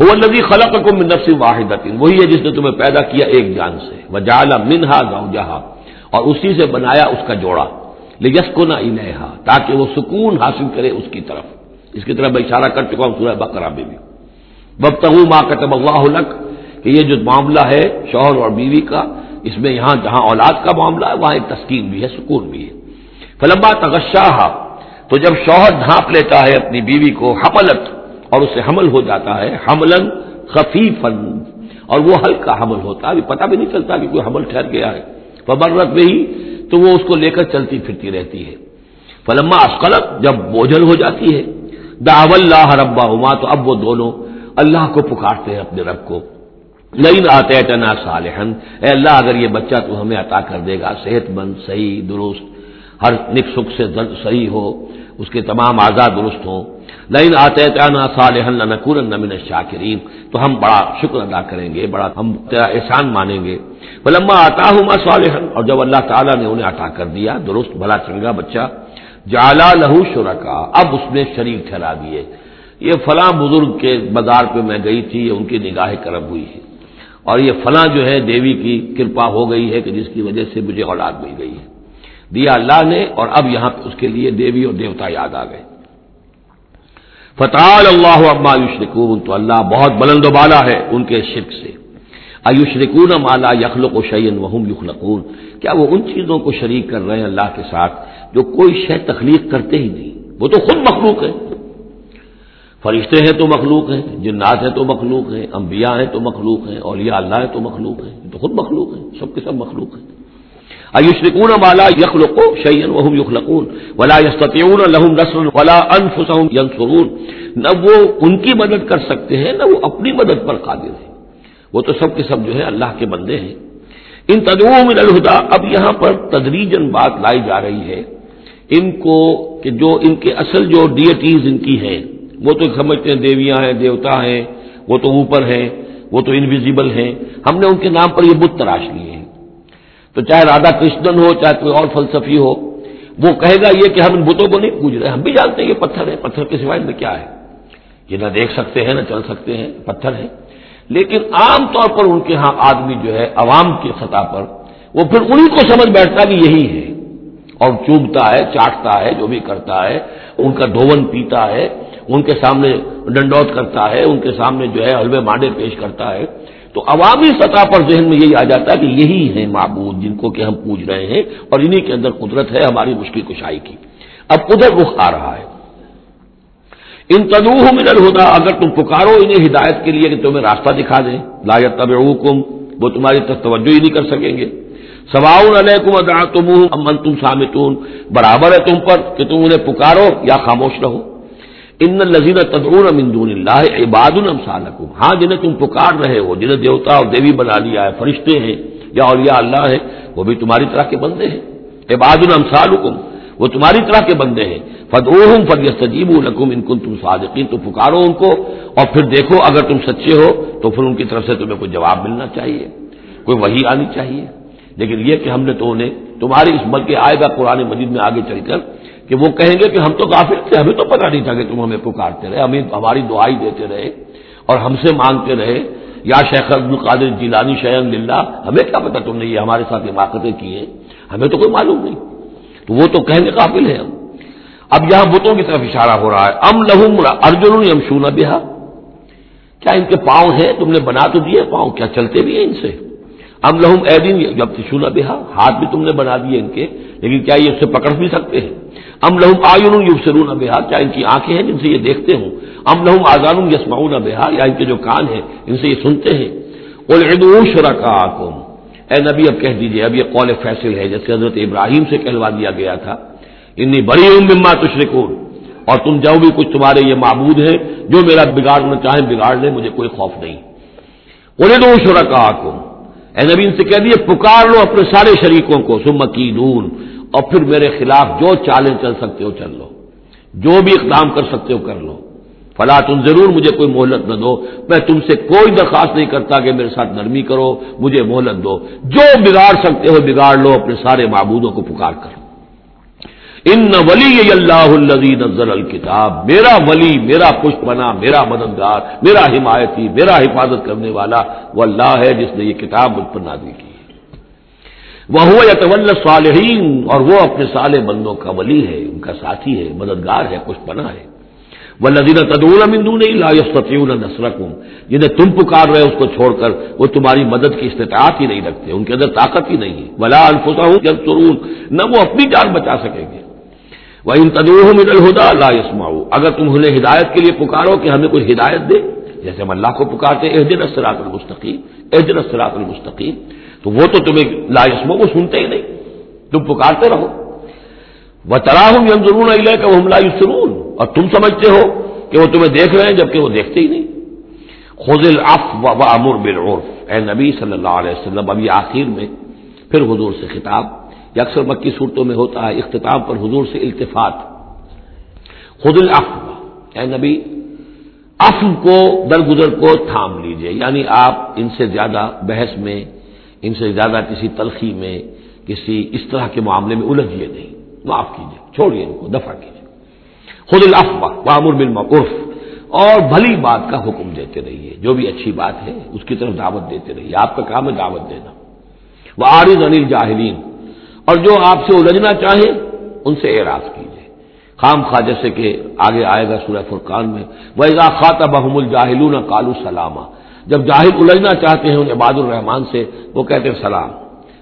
ہو الدی خلق کو نفس واحد وہی ہے جس نے تمہیں پیدا کیا ایک جان سے. وہ جالا منہا گاؤں جہاں اور اسی سے بنایا اس کا جوڑا. لیکس کو نہ تاکہ وہ سکون حاصل کرے اس کی طرف. اس کی طرف میں اشارہ کر چکا ہوں سورہ بکرا میں بھی. بب تغ ماں کتب اللہ کہ یہ جو معاملہ ہے شوہر اور بیوی کا، اس میں یہاں جہاں اولاد کا معاملہ ہے، وہاں ایک تسکین بھی ہے، سکون بھی ہے. فلمبا تغشاہ تو جب شوہر ڈھانپ لیتا ہے اپنی بیوی کو، حملت اور اسے حمل ہو جاتا ہے حملن خفیفن اور وہ ہلکا حمل ہوتا ہے، ابھی پتہ بھی نہیں چلتا کہ کوئی حمل ٹھہر گیا ہے۔ فبرت میں ہی تو وہ اس کو لے کر چلتی پھرتی رہتی ہے۔ فلما اسقلت، جب بوجھل ہو جاتی ہے داو اللہ ربا ہما تو اب وہ دونوں اللہ کو پکارتے ہیں اپنے رب کو۔ نہیں آتے ٹنا صالحن اے اللہ، اگر یہ بچہ تو ہمیں عطا کر دے گا صحت مند صحیح، درست، ہر نک سکھ سے صحیح ہو، اس کے تمام آزاد درست ہوں۔ نہیں آتے ٹنا صالحن نقور نمن شاکرین تو ہم بڑا شکر ادا کریں گے، بڑا ہم تیرا احسان مانیں گے۔ بلما آتا ہوں صالحن اور جب اللہ تعالیٰ نے انہیں عطا کر دیا، درست، بھلا، چنگا بچہ جالا لہو شرکا، اب اس نے شریک ٹھہرا دیے۔ یہ فلاں بزرگ کے بازار پہ میں گئی تھی، یہ ان کی نگاہ کرم ہوئی ہے۔ اور یہ فلاں جو ہے، دیوی کی کرپا ہو گئی ہے کہ جس کی وجہ سے مجھے اولاد مل گئی ہے۔ دیا اللہ نے، اور اب یہاں پہ اس کے لیے دیوی اور دیوتا یاد آ گئے۔ فتح اللہ ابا یوشرکون تو اللہ بہت بلند و بالا ہے ان کے شرک سے۔ آیوشرکون مالا یخلق و شعین وہم یخلقون کیا وہ ان چیزوں کو شریک کر رہے ہیں اللہ کے ساتھ جو کوئی شے تخلیق کرتے ہی نہیں؟ وہ تو خود مخلوق ہے فرشتے ہیں تو مخلوق ہیں، جنات ہیں تو مخلوق ہیں، انبیاء ہیں تو مخلوق ہیں، اولیاء اللہ ہے تو مخلوق ہیں تو خود مخلوق ہیں، سب کے سب مخلوق ہیں۔ ایوشرکون والا یخلق شعین وہم یخلقون ولا یستون لہم نسل ولا انفسهم ینصرون نہ وہ ان کی مدد کر سکتے ہیں، نہ وہ اپنی مدد پر قادر ہیں۔ وہ تو سب کے سب جو ہے اللہ کے بندے ہیں۔ ان تدعو من الہدا، اب یہاں پر تدریجن بات لائی جا رہی ہے۔ ان کو کہ جو ان کے اصل جو ڈیٹیز ان کی ہیں، وہ تو سمجھتے ہیں دیویاں ہیں، دیوتا ہیں، وہ تو اوپر ہیں، وہ تو انویزیبل ہیں۔ ہم نے ان کے نام پر یہ بت تراش لیے ہیں۔ تو چاہے رادھا کرشنن ہو، چاہے کوئی اور فلسفی ہو، وہ کہے گا یہ کہ ہم ان بتوں کو نہیں پوج رہے، ہم بھی جانتے ہیں یہ پتھر ہے پتھر کے سوائے میں کیا ہے۔ یہ نہ دیکھ سکتے ہیں، نہ چل سکتے ہیں، پتھر ہے لیکن عام طور پر ان کے ہاں آدمی جو ہے، عوام کی سطح پر، وہ پھر انہیں کو سمجھ بیٹھتا کہ یہی ہے اور چوبتا ہے، چاٹتا ہے، جو بھی کرتا ہے، ان کا دھون پیتا ہے، ان کے سامنے ڈنڈوت کرتا ہے، ان کے سامنے جو ہے، حلوے مانڈے پیش کرتا ہے۔ تو عوامی سطح پر ذہن میں یہی آ جاتا ہے کہ یہی ہے معبود جن کو کہ ہم پوج رہے ہیں اور انہی کے اندر قدرت ہے، ہماری مشکل کشائی کی۔ اب ادھر رخ آ رہا ہے۔ ان تنوع میں ہوتا اگر تم پکارو انہیں ہدایت کے لیے کہ تمہیں راستہ دکھا دیں۔ لا طب وہ تمہاری طرف توجہ ہی نہیں کر سکیں گے۔ سواؤن علیکم ادا تم امن تم سامتون برابر ہے تم پر کہ تم انہیں پکارو یا خاموش رہو۔ ان لذیذ تدور امدون اللہ عباد الم ہاں جنہیں تم پکار رہے ہو، جنہیں دیوتا اور دیوی بنا لیا ہے، فرشتے ہیں، یا اولیاء اللہ ہے وہ بھی تمہاری طرح کے بندے ہیں۔ عباد الم وہ تمہاری طرح کے بندے ہیں۔ فد اوہم فد سجیب ان کن تم صادقین۔ تو پکارو ان کو اور پھر دیکھو، اگر تم سچے ہو، تو پھر ان کی طرف سے تمہیں کوئی جواب ملنا چاہیے، کوئی وہی آنی چاہیے۔ لیکن یہ کہ ہم نے تو انہیں، تمہاری اس بلکہ آئے گا، قرآن مجید میں آگے چل کر کہ وہ کہیں گے کہ ہم تو کافی تھے، ہمیں تو پتا نہیں تھا کہ تم ہمیں پکارتے رہے، ہمیں ہماری دعائی دیتے رہے اور ہم سے مانگتے رہے۔ یا شیخ عبد القادر جیلانی شیخ للہ، ہمیں کیا پتا تم نے یہ ہمارے ساتھ حماقتیں کی ہیں؟ ہمیں تو کوئی معلوم نہیں۔ تو وہ تو کہنے قابل ہے ہم۔ اب یہاں بتوں کی طرف اشارہ ہو رہا ہے۔ ام لہم ارجن یم شونا بہا۔ کیا ان کے پاؤں ہیں؟ تم نے بنا تو دیے، پاؤں کیا چلتے بھی ہیں ان سے؟ ام لہم اے دن جب شونا بہا، ہاتھ بھی تم نے بنا دیے ان کے، لیکن کیا یہ اس سے پکڑ بھی سکتے ہیں؟ ام لہم آئن یوب سرون بہا، کیا ان کی آنکھیں ہیں جن سے یہ دیکھتے ہوں؟ ام لہم آزان یسماؤن بہا، یا ان کے جو کان ہیں ان سے یہ سنتے ہیں؟ شرکا اے نبی، اب کہہ دیجیے اب یہ قول فیصل ہے، جیسے حضرت ابراہیم سے کہلوا دیا گیا تھا۔ انی بڑی مما تشرکون۔ اور تم جاؤ بھی، کچھ تمہارے یہ معبود ہیں جو میرا بگاڑنا چاہیں، بگاڑ لیں، مجھے کوئی خوف نہیں۔ انہیں دو شرکا اے نبی ان سے کہہ دیے پکار لو اپنے سارے شریکوں کو سمکی اور پھر میرے خلاف جو چالیں چل سکتے ہو چل لو، جو بھی اقدام کر سکتے ہو کر لو۔ فلا تم ضرور مجھے کوئی مہلت نہ دو، میں تم سے کوئی درخواست نہیں کرتا کہ میرے ساتھ نرمی کرو، مجھے مہلت دو۔ جو بگاڑ سکتے ہو بگاڑ لو، اپنے سارے معبودوں کو پکار کر۔ ان ولی اللہ الزین نزل الکتاب، میرا ولی، میرا پشت بنا میرا مددگار، میرا حمایتی، میرا حفاظت کرنے والا وہ اللہ ہے جس نے یہ کتاب مجھ پر نازی کی وہ یتول صالحین اور وہ اپنے سال بندوں کا ولی ہے، ان کا ساتھی ہے، مددگار ہے، پشت بنا ہے۔ وہ لذیذ تدول امندو نہیں لا یستیون نسرکم جنہیں تم پکار رہے اس کو چھوڑ کر، وہ تمہاری مدد کی استطاعت ہی نہیں رکھتے، ان کے اندر طاقت ہی نہیں ہے۔ ولا الفسا ہوں نہ وہ اپنی جان بچا سکیں گے۔ وہ ان تدور من الہدا لا یسما اگر تم انہیں ہدایت کے لیے پکارو کہ ہمیں کوئی ہدایت دے، جیسے ہم اللہ کو پکارتے اح دن اسرات المستقیم اح دن اسرات المستقیم، تو وہ تو تمہیں لا یسما کو سنتے ہی نہیں۔ تم پکارتے رہو۔ وہ تراہم یم ضرور کا وہ لا یسرون اور تم سمجھتے ہو کہ وہ تمہیں دیکھ رہے ہیں جبکہ وہ دیکھتے ہی نہیں۔ خز الف و امر بالعرف۔ اے نبی صلی اللہ علیہ وسلم ابھی آخر میں پھر حضور سے خطاب۔ یہ اکثر مکی صورتوں میں ہوتا ہے، اختتام پر حضور سے التفات۔ خود الف اے نبی اف کو درگزر کو تھام لیجیے۔ یعنی آپ ان سے زیادہ بحث میں، ان سے زیادہ کسی تلخی میں، کسی اس طرح کے معاملے میں الجھیے نہیں۔ معاف کیجیے چھوڑیے ان کو دفاع کیجیے خود الافوا معمر بالمعرف اور بھلی بات کا حکم دیتے رہیے، جو بھی اچھی بات ہے، اس کی طرف دعوت دیتے رہیے۔ آپ کا کام ہے دعوت دینا۔ وہ عارض انل جاہلین اور جو آپ سے الجھنا چاہیں ان سے اعراض کیجیے خام خواہ جیسے کہ آگے آئے گا سورہ فرقان میں وہ خاطہ بحم الجاہلون کالو سلامہ جب جاہل الجھنا چاہتے ہیں ان عباد الرحمان سے، وہ کہتے ہیں سلام۔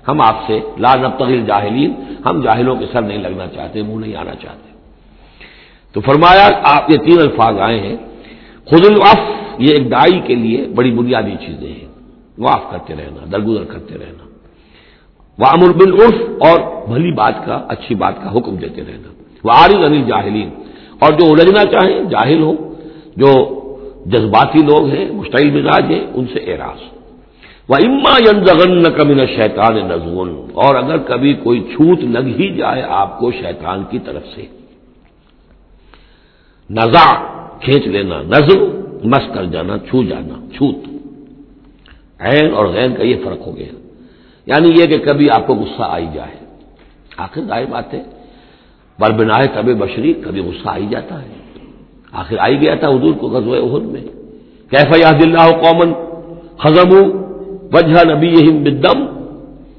ہم آپ سے، لا نبتغل جاہلین ہم جاہلوں کے سر نہیں لگنا چاہتے، منہ نہیں آنا چاہتے۔ تو فرمایا، آپ یہ تین الفاظ آئے ہیں۔ خود الوف یہ ایک دائی کے لیے بڑی بنیادی چیزیں ہیں۔ معاف کرتے رہنا، درگزر کرتے رہنا۔ وہ امر بالعرف اور بھلی بات کا، اچھی بات کا حکم دیتے رہنا۔ وہ عارض انل جاہلین اور جو الجھنا چاہیں، جاہل ہو جو جذباتی لوگ ہیں، مشتعل مزاج ہیں، ان سے اعراض۔ وہ اما ین کمن شیطان نزون اور اگر کبھی کوئی چھوت لگ ہی جائے آپ کو شیطان کی طرف سے۔ نزا کھینچ لینا۔ نظر مس کر جانا، چھو جانا، چھوت۔ عین اور غین کا یہ فرق ہو گیا۔ یعنی یہ کہ کبھی آپ کو غصہ آئی جائے۔ آخر ظاہر بات ہے بربنا طب بشری کبھی غصہ آئی جاتا ہے۔ آخر آئی گیا تھا حضور کو غزوہ عہد میں۔ کیف یاد اللہ قومن خزم وجہ نبی بدم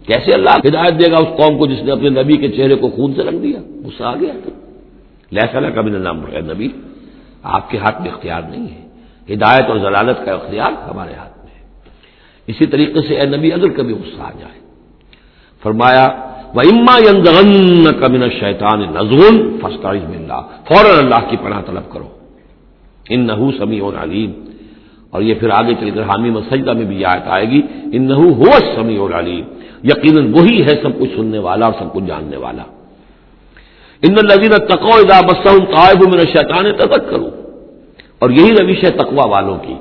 کیسے اللہ ہدایت دے گا اس قوم کو جس نے اپنے نبی کے چہرے کو خون سے رکھ دیا؟ غصہ آ گیا تھا۔ لہسا کبھی نام بغیر نبی، آپ کے ہاتھ میں اختیار نہیں ہے۔ ہدایت اور ضلالت کا اختیار ہمارے ہاتھ اسی طریقے سے اے نبی اگر کبھی غصہ آ جائے۔ فرمایا وہ اما ین کبن شیطان نظون فستا اللہ فوراً اللہ کی پناہ طلب کرو۔ ان نحو سمیع اور علیم اور یہ پھر آگے چل کر حامی مسجدہ میں بھی آیت آئے گی ان نحو ہو سمیع اور علیم یقیناً وہی ہے سب کچھ سننے والا اور سب کچھ جاننے والا۔ ان لذین تقو ادا بسم طائب میں شیطان تک کروں اور یہی روش ہے تقوا والوں کی۔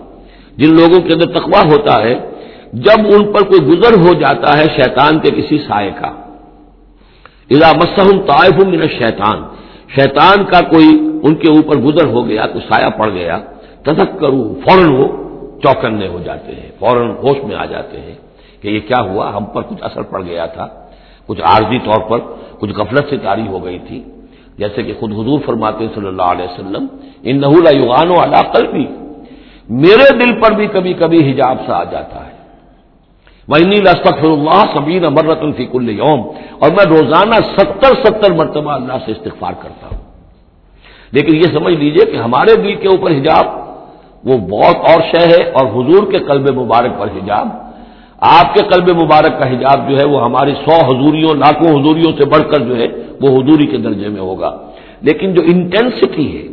جن لوگوں کے اندر تقوا ہوتا ہے جب ان پر کوئی گزر ہو جاتا ہے شیطان کے کسی سائے کا۔ ادا مسم طائف من شیطان شیطان کا کوئی ان کے اوپر گزر ہو گیا تو سایہ پڑ گیا تدک کروں فوراً وہ چوکنے ہو جاتے ہیں، فوراً ہوش میں آ جاتے ہیں کہ یہ کیا ہوا، ہم پر کچھ اثر پڑ گیا تھا۔ کچھ عارضی طور پر کچھ غفلت سے تاری ہو گئی تھی۔ جیسے کہ خود حضور فرماتے صلی اللہ علیہ وسلم ان نحول یوغان و علاقل بھی میرے دل پر بھی کبھی کبھی حجاب سا آ جاتا ہے۔ وہ لسفر اللہ سبین امرت الفیق یوم اور میں روزانہ ستر ستر مرتبہ اللہ سے استغفار کرتا ہوں۔ لیکن یہ سمجھ لیجیے کہ ہمارے دل کے اوپر حجاب وہ بہت اور شے ہے اور حضور کے قلب مبارک پر حجاب۔ آپ کے قلب مبارک کا حجاب جو ہے وہ ہماری سو حضوریوں، لاکھوں حضوریوں سے بڑھ کر جو ہے وہ حضوری کے درجے میں ہوگا۔ لیکن جو انٹینسٹی ہے،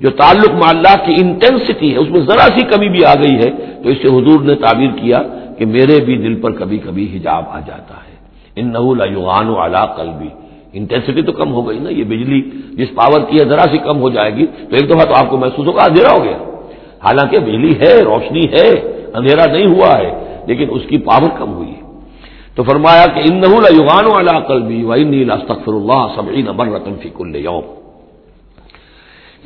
جو تعلق اللہ کی انٹینسٹی ہے، اس میں ذرا سی کمی بھی آ گئی ہے، تو اس سے حضور نے تعبیر کیا کہ میرے بھی دل پر کبھی کبھی حجاب آ جاتا ہے۔ ان نحول یوغان و اعلیٰ قلبی۔ انٹینسٹی تو کم ہو گئی نا، یہ بجلی جس پاور کی ہے ذرا سی کم ہو جائے گی، تو ایک دفعہ تو آپ کو محسوس ہوگا، اندھیرا ہو گیا۔ حالانکہ بجلی ہے، روشنی ہے، اندھیرا نہیں ہوا ہے، لیکن اس کی پاور کم ہوئی ہے۔ تو فرمایا کہ ان نحول یوغان والا قلبی و تخر اللہ سبعین برتن فی کل یوم۔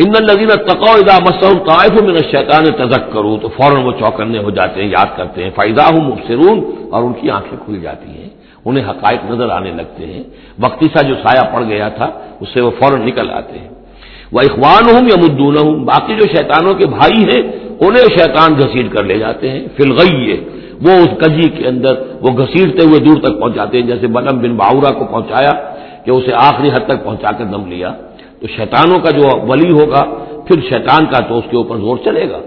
ان الذین تقوا اذا مسهم طائف من الشیطان تذکروا تو فوراً وہ چوکنے ہو جاتے ہیں، یاد کرتے ہیں فائدہ ہوں مبصرون، اور ان کی آنکھیں کھل جاتی ہیں، انہیں حقائق نظر آنے لگتے ہیں۔ وقتی سا جو سایہ پڑ گیا تھا، اس سے وہ فوراً نکل آتے ہیں۔ وہ اخوان ہوں یا مدون ہوں باقی جو شیطانوں کے بھائی ہیں، انہیں شیطان گھسیٹ کر لے جاتے ہیں۔ فلغی وہ اس کجی کے اندر، وہ گھسیٹتے ہوئے دور تک پہنچاتے ہیں، جیسے بلم بن باورا کو پہنچایا، کہ اسے آخری حد تک پہنچا کر دم لیا۔ تو شیطانوں کا جو ولی ہوگا، پھر شیطان کا تو اس کے اوپر زور چلے گا۔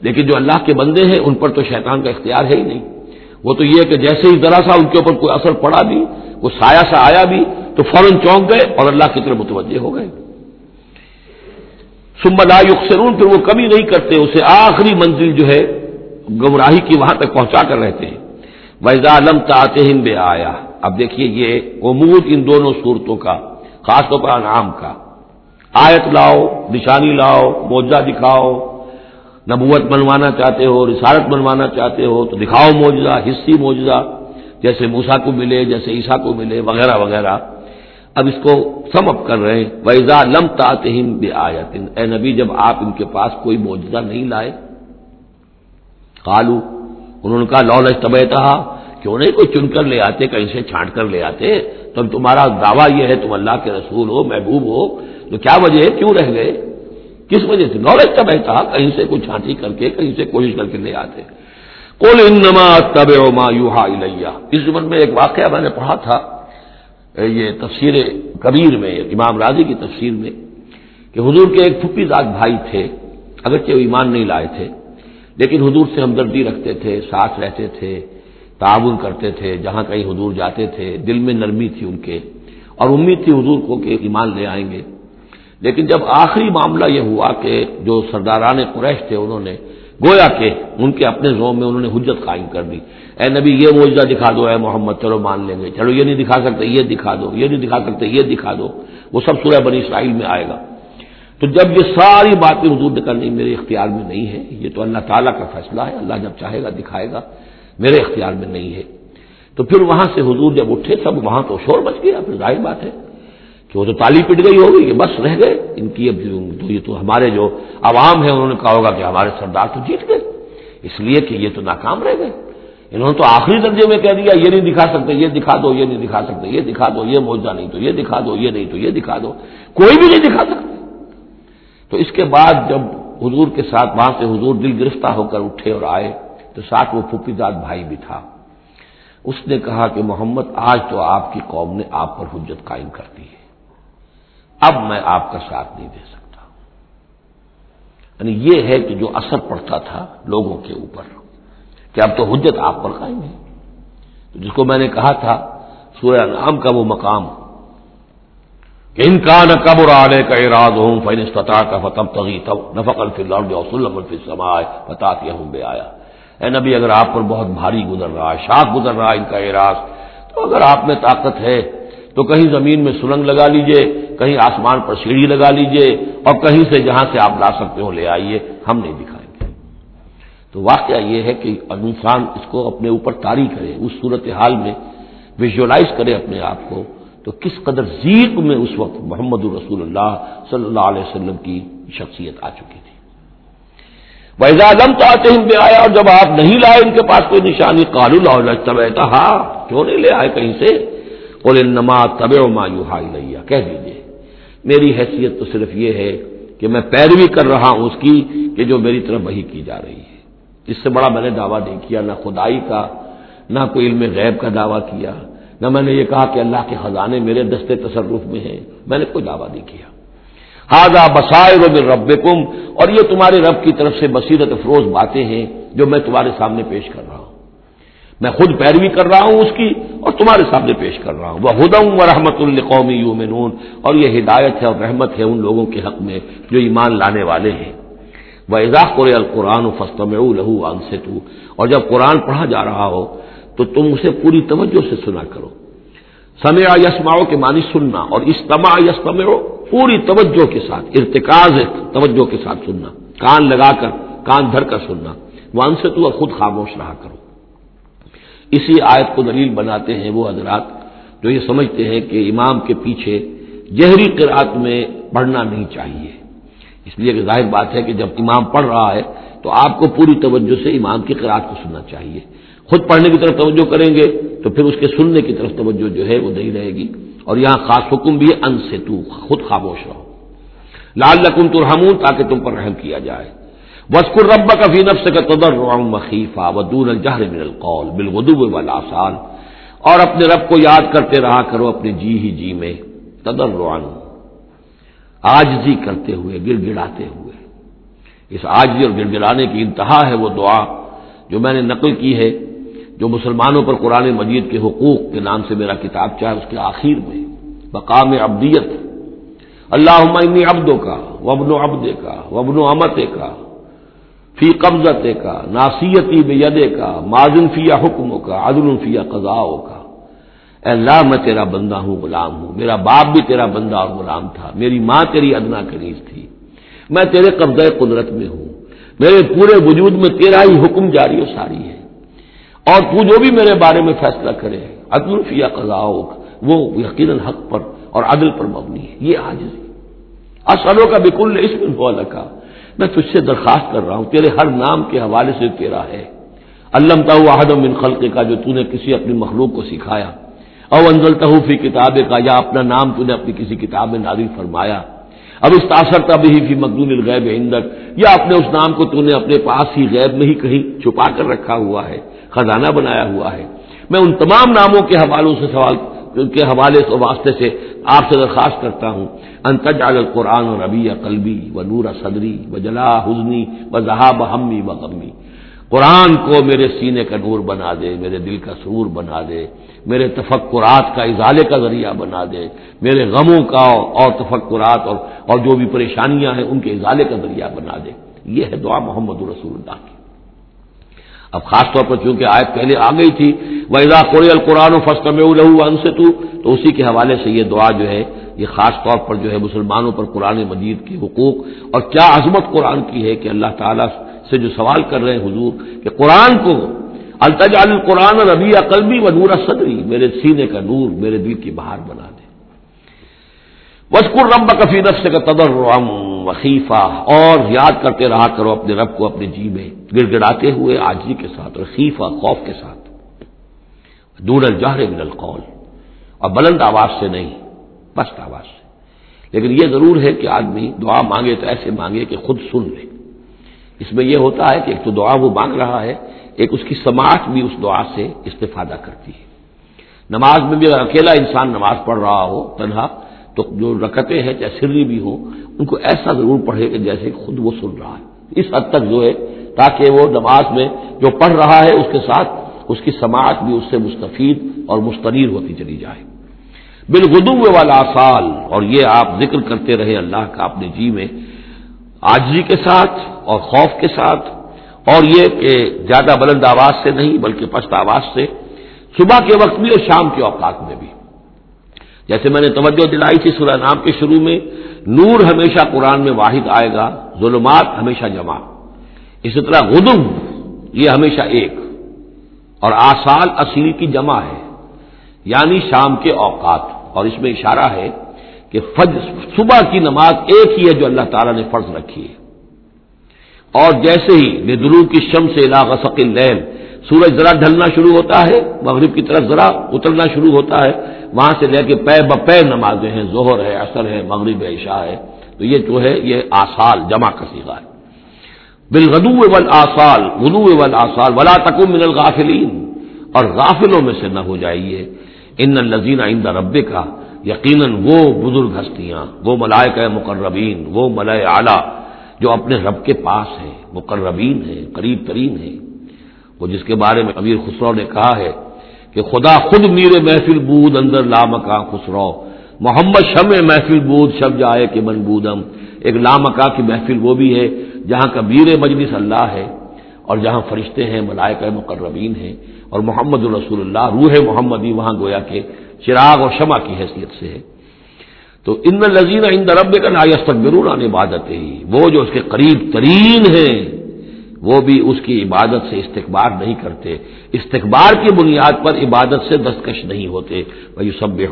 لیکن جو اللہ کے بندے ہیں، ان پر تو شیطان کا اختیار ہے ہی نہیں۔ وہ تو یہ کہ جیسے ہی ذرا سا ان کے اوپر کوئی اثر پڑا بھی وہ سایہ سا آیا بھی، تو فوراً چونک گئے اور اللہ کی طرف متوجہ ہو گئے۔ سمبلا یکسرون پھر وہ کمی نہیں کرتے، اسے آخری منزل جو ہے، گمراہی کی وہاں تک پہنچا کر رہتے ہیں۔ ویزا علم تعتے بے آیا اب دیکھیے، یہ امود ان دونوں صورتوں کا، خاص طور پر انعام کا۔ آیت لاؤ، نشانی لاؤ موجہ دکھاؤ۔ نبوت بنوانا چاہتے ہو، رسالت بنوانا چاہتے ہو، تو دکھاؤ موجودہ حصی موجودہ جیسے موسا کو ملے، جیسے عیسا کو ملے، وغیرہ وغیرہ۔ اب اس کو سم اپ کر رہے ہیں۔ ویزا لم تعتہم بے آیت اے نبی، جب آپ ان کے پاس کوئی موجودہ نہیں لائے کالو انہوں نے کہا لال طب کیوں نہیں کوئی چن کر لے آتے، کہیں سے چھانٹ کر لے آتے؟ تو تمہارا دعویٰ یہ ہے، تم اللہ کے رسول ہو، محبوب ہو۔ تو کیا وجہ ہے؟ کیوں رہ گئے؟ کس وجہ سے؟ نالج طب تھا کہیں سے کوئی چھانٹی کر کے، کہیں سے کوشش کر کے لے آتے۔ کول انما طب ما یوہا اس زمن میں ایک واقعہ میں نے پڑھا تھا، یہ تفسیر کبیر میں، امام راضی کی تفسیر میں، کہ حضور کے ایک پھپھی داغ بھائی تھے، اگرچہ وہ ایمان نہیں لائے تھے، لیکن حضور سے ہمدردی رکھتے تھے، ساتھ رہتے تھے، تعاون کرتے تھے، جہاں کہیں حضور جاتے تھے، دل میں نرمی تھی ان کے، اور امید تھی حضور کو کہ ایمان لے آئیں گے۔ لیکن جب آخری معاملہ یہ ہوا کہ جو سرداران قریش تھے، انہوں نے گویا کہ ان کے اپنے زوم میں انہوں نے حجت قائم کر دی۔ اے نبی، یہ معجزہ دکھا دو، اے محمد، چلو مان لیں گے۔ چلو، یہ نہیں دکھا سکتے، یہ دکھا دو، یہ نہیں دکھا سکتے، یہ دکھا دو۔ وہ سب سورہ بنی اسرائیل میں آئے گا۔ تو جب یہ ساری باتیں حضور نے کرنی، میرے اختیار میں نہیں ہے۔ یہ تو اللہ تعالیٰ کا فیصلہ ہے۔ اللہ جب چاہے گا، دکھائے گا۔ میرے اختیار میں نہیں ہے۔ تو پھر وہاں سے حضور جب اٹھے، سب وہاں تو شور بچ گیا، پھر ظاہر بات ہے۔ کہ وہ تو تالی پٹ گئی ہوگی کہ بس رہ گئے۔ ان کی اب تو یہ تو ہمارے جو عوام ہے انہوں نے کہا ہوگا کہ ہمارے سردار تو جیت گئے۔ اس لیے کہ یہ تو ناکام رہ گئے۔ انہوں نے تو آخری درجے میں کہہ دیا، یہ نہیں دکھا سکتے، یہ دکھا دو، یہ نہیں دکھا سکتے، یہ دکھا دو، یہ موجہ نہیں تو یہ دکھا دو، یہ نہیں تو یہ دکھا دو۔ کوئی بھی نہیں دکھا سکتے تو اس کے بعد جب حضور کے ساتھ وہاں سے حضور دل گرفتہ ہو کر اٹھے اور آئے، تو ساتھ وہ پھوپھی داد بھائی بھی تھا۔ اس نے کہا کہ محمد، آج تو آپ کی قوم نے آپ پر حجت قائم کر دی ہے۔ اب میں آپ کا ساتھ نہیں دے سکتا۔ یعنی یہ ہے کہ جو اثر پڑتا تھا لوگوں کے اوپر، کہ اب تو حجت آپ پر قائم ہے۔ تو جس کو میں نے کہا تھا، سورہ نام کا وہ مقام ان کا نہ قبر آنے کا اراد ہوں فین استطاع کا فتب تغی تب نفق الفلم فتح ہوں بے آیا اے نبی، اگر آپ پر بہت بھاری گزر رہا ہے شاخ گزر رہا ہے ان کا اعراض تو اگر آپ میں طاقت ہے تو کہیں زمین میں سرنگ لگا لیجیے، کہیں آسمان پر سیڑھی لگا لیجیے، اور کہیں سے جہاں سے آپ لا سکتے ہو لے آئیے، ہم نہیں دکھائیں گے۔ تو واقعہ یہ ہے کہ انسان اس کو اپنے اوپر تاری کرے، اس صورت حال میں ویژلائز کرے اپنے آپ کو، تو کس قدر زیق میں اس وقت محمد الرسول اللہ صلی اللہ علیہ وسلم کی شخصیت آ چکی تھی۔ ویزا لم تو آتے ہی آیا اور جب آپ نہیں لائے ان کے پاس کوئی نشانی کالو لاؤ ہاں کیوں نہیں لے آئے کہیں سے؟ بولے نما طب مایو ہائی لیا کہہ دیجیے میری حیثیت تو صرف یہ ہے کہ میں پیروی کر رہا ہوں اس کی کہ جو میری طرف وہی کی جا رہی ہے۔ اس سے بڑا میں نے دعویٰ نہیں کیا، نہ خدائی کا، نہ کوئی علم غیب کا دعویٰ کیا، نہ میں نے یہ کہا کہ اللہ کے خزانے میرے دستے تصرف میں ہیں۔ میں نے کوئی دعویٰ نہیں کیا۔ ہاضا بسائے رب اور یہ تمہارے رب کی طرف سے بصیرت افروز باتیں ہیں جو میں تمہارے سامنے پیش کر رہا ہوں۔ میں خود پیروی کر رہا ہوں اس کی اور تمہارے سامنے پیش کر رہا ہوں۔ وہ ہدم و رحمت القومی یومنون اور یہ ہدایت ہے اور رحمت ہے ان لوگوں کے حق میں جو ایمان لانے والے ہیں۔ وہ اضاف قر القرآن و فستم لہو سے تو اور جب قرآن پڑھا جا رہا ہو تو تم اسے پوری توجہ سے سنا کرو۔ سمع یسماؤ کے معنی سننا اور استماع یسم پوری توجہ کے ساتھ، ارتکاز توجہ کے ساتھ سننا۔ کان لگا کر، کان دھر کر سننا۔ وہ ان سے تو اور خود خاموش رہا کرو۔ اسی آیت کو دلیل بناتے ہیں وہ حضرات جو یہ سمجھتے ہیں کہ امام کے پیچھے جہری قرآت میں پڑھنا نہیں چاہیے۔ اس لیے کہ ظاہر بات ہے کہ جب امام پڑھ رہا ہے تو آپ کو پوری توجہ سے امام کی قرآت کو سننا چاہیے۔ خود پڑھنے کی طرف توجہ کریں گے تو پھر اس کے سننے کی طرف توجہ جو ہے وہ نہیں رہے گی۔ اور یہاں خاص حکم بھی ہے ان سے تو خود خاموش رہو۔ لال لکن ترہمون تاکہ تم پر رحم کیا جائے۔ وسکر رب کا فی نفس کا تدر مخیفہ ودون الجہر من القول بالغدو والآسان اور اپنے رب کو یاد کرتے رہا کرو اپنے جی ہی جی میں تدر روان آجزی کرتے ہوئے گڑ گڑاتے ہوئے۔ اس آجزی اور گڑ گڑانے کی انتہا ہے وہ دعا جو میں نے نقل کی ہے، جو مسلمانوں پر قرآن مجید کے حقوق کے نام سے میرا کتاب چاہے اس کے آخر میں۔ مقام ابدیت اللہ عمنی ابدوں کا وبن و ابدے کا وبن و امت کا فی قبضت کا ناسیتی بے یدے کا معذن فیا حکم کا عدل فیا قضاء کا۔ اے اللہ، میں تیرا بندہ ہوں، غلام ہوں۔ میرا باپ بھی تیرا بندہ اور غلام تھا۔ میری ماں تیری ادنا کنیز تھی۔ میں تیرے قبضہ قدرت میں ہوں۔ میرے پورے وجود میں تیرا ہی حکم جاری و ساری ہے۔ اور تو جو بھی میرے بارے میں فیصلہ کرے عدل فیا قضاء وہ یقیناً حق پر اور عدل پر مبنی ہے۔ یہ آج اصلوں کا بالکل اس میں ہوا لگا میں تجھ سے درخواست کر رہا ہوں، تیرے ہر نام کے حوالے سے تیرا ہے۔ علم تاحد من خلق کا جو تو نے کسی اپنی مخلوق کو سکھایا۔ او انزل تحفی کتاب کا یا اپنا نام تو نے اپنی کسی کتاب میں نازل فرمایا۔ اب اس تاثر تب ہی فی مقدون الغیب اندر یا اپنے اس نام کو تو نے اپنے پاس ہی غیب میں ہی کہیں چھپا کر رکھا ہوا ہے، خزانہ بنایا ہوا ہے۔ میں ان تمام ناموں کے حوالوں سے سوال، کے حوالے سے، واسطے سے آپ سے درخواست کرتا ہوں انتج القرآن اور ربی قلبی و نور صدری و جلا حزنی و ذہاب ہمی و غمی۔ قرآن کو میرے سینے کا نور بنا دے، میرے دل کا سرور بنا دے، میرے تفکرات کا اضالے کا ذریعہ بنا دے، میرے غموں کا اور تفکرات اور اور جو بھی پریشانیاں ہیں ان کے اضالے کا ذریعہ بنا دے۔ یہ ہے دعا محمد رسول اللہ کی۔ اب خاص طور پر چونکہ آیت پہلے آ گئی تھی ویزا قوری القرآن و فسٹ میں ان سے تو تو اسی کے حوالے سے یہ دعا جو ہے، یہ خاص طور پر جو ہے مسلمانوں پر قرآن مجید کے حقوق اور کیا عظمت قرآن کی ہے کہ اللہ تعالیٰ سے جو سوال کر رہے ہیں حضور کہ قرآن کو التج القرآن ربی قلبی و نور صدری میرے سینے کا نور میرے دل کی بہار بنا دے۔ وسکر رب کفی نفس کا تدر وخیفہ اور یاد کرتے رہا کرو اپنے رب کو اپنے جی میں گڑ گڑاتے ہوئے آجی کے ساتھ اور خیفہ خوف کے ساتھ۔ دور الجہر من القول۔ اور بلند آواز سے نہیں پست آواز سے۔ لیکن یہ ضرور ہے کہ آدمی دعا مانگے تو ایسے مانگے کہ خود سن لے۔ اس میں یہ ہوتا ہے کہ ایک تو دعا وہ مانگ رہا ہے، ایک اس کی سماعت بھی اس دعا سے استفادہ کرتی ہے۔ نماز میں بھی اگر اکیلا انسان نماز پڑھ رہا ہو، تنہا، تو جو رکتیں ہیں، چاہے سری بھی ہوں ان کو ایسا ضرور پڑھے کہ جیسے خود وہ سن رہا ہے۔ اس حد تک جو ہے، تاکہ وہ نماز میں جو پڑھ رہا ہے اس کے ساتھ اس کی سماعت بھی اس سے مستفید اور مستریر ہوتی چلی جائے۔ بالغدو والا سال اور یہ آپ ذکر کرتے رہے اللہ کا اپنے جی میں آجری کے ساتھ اور خوف کے ساتھ۔ اور یہ کہ زیادہ بلند آواز سے نہیں، بلکہ پشت آواز سے۔ صبح کے وقت بھی اور شام کے اوقات میں بھی۔ جیسے میں نے توجہ دلائی تھی سورہ نام کے شروع میں، نور ہمیشہ قرآن میں واحد آئے گا، ظلمات ہمیشہ جمع۔ اسی طرح غدم یہ ہمیشہ ایک۔ اور آسال اصلی کی جمع ہے یعنی شام کے اوقات۔ اور اس میں اشارہ ہے کہ فج صبح کی نماز ایک ہی ہے جو اللہ تعالیٰ نے فرض رکھی ہے۔ اور جیسے ہی ندرو کی شم سے علاقہ ثقل سورج ذرا ڈھلنا شروع ہوتا ہے، مغرب کی طرف ذرا اترنا شروع ہوتا ہے، وہاں سے لے کے پے بپے نمازیں ہیں زہر ہے اثر ہے، مغرب ہے، عشاء ہے۔ تو یہ جو ہے، یہ آسال جمع کا سیگا ہے۔ بالغدو ول آسال غدو ول آسال ولا تکم من الغافلین۔ اور غافلوں میں سے نہ ہو جائیے۔ ان الزین آئندہ رب کا یقیناً وہ بزرگ ہستیاں، وہ ملائک مقربین، وہ ملائے اعلیٰ، جو اپنے رب کے پاس ہیں، مقربین ہیں، قریب ترین ہیں۔ وہ جس کے بارے میں امیر خسرو نے کہا ہے کہ خدا خود میر محفل بود اندر لامکا خسرو، محمد شم محفل بود شب جائے کہ من بودم۔ ایک لامکا کی محفل وہ بھی ہے جہاں کا میر مجلس اللہ ہے اور جہاں فرشتے ہیں، ملائکہ مقربین ہیں۔ اور محمد الرسول اللہ، روح محمدی وہاں گویا کہ چراغ اور شمع کی حیثیت سے ہے۔ تو ان لذین ان رب کا نا عن عبادت ہی وہ جو اس کے قریب ترین ہیں وہ بھی اس کی عبادت سے استقبار نہیں کرتے۔ استقبار کی بنیاد پر عبادت سے دستکش نہیں ہوتے۔ بھائی سب بے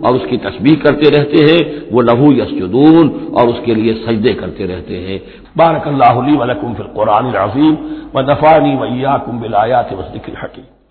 اور اس کی تسبیح کرتے رہتے ہیں۔ وہ لہو یسجدون اور اس کے لیے سجدے کرتے رہتے ہیں۔ بارک اللہ علی ولکم فی القرآن العظیم و نفانی ویا کم بلایات وسط